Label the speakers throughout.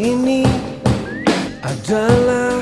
Speaker 1: Ini adalah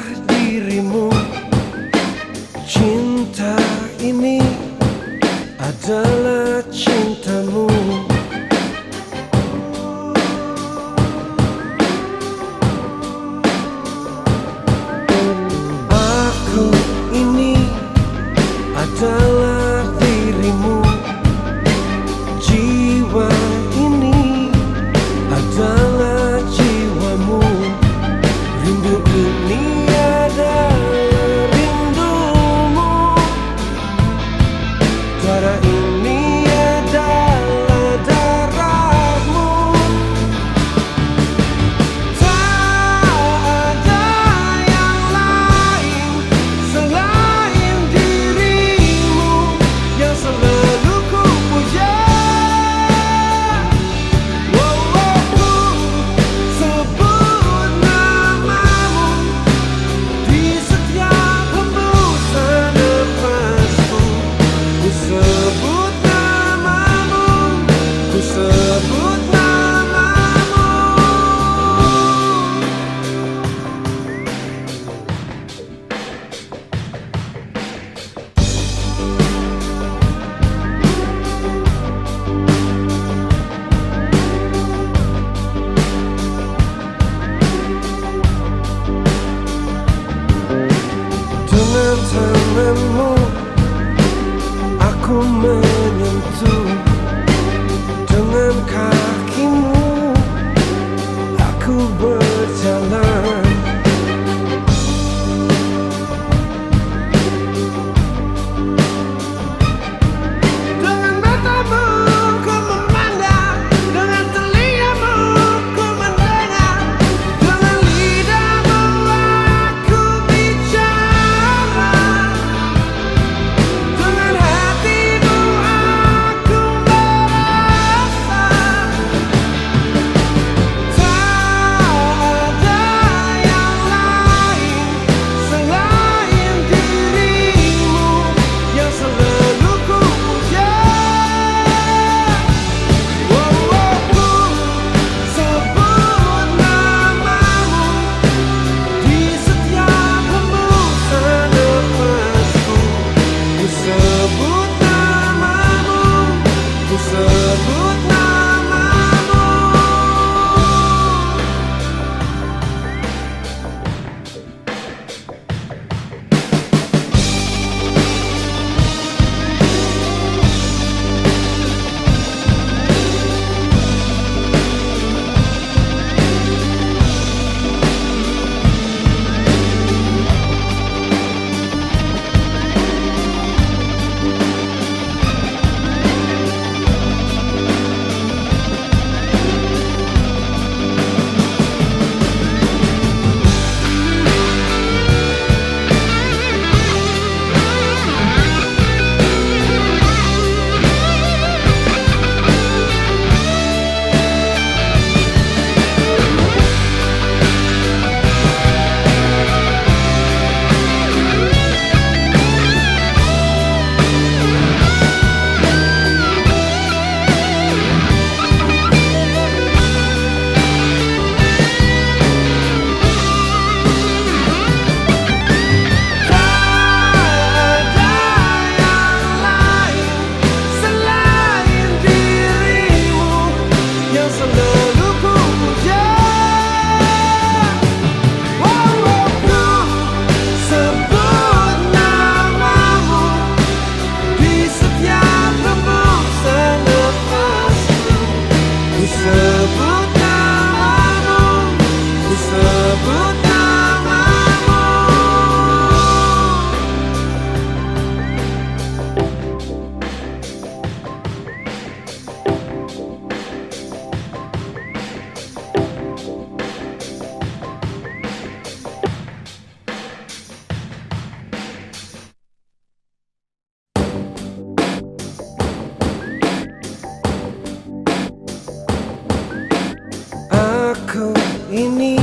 Speaker 1: ini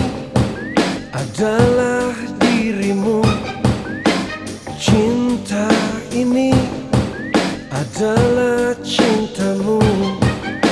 Speaker 1: adalah dirimu. Cinta ini adalah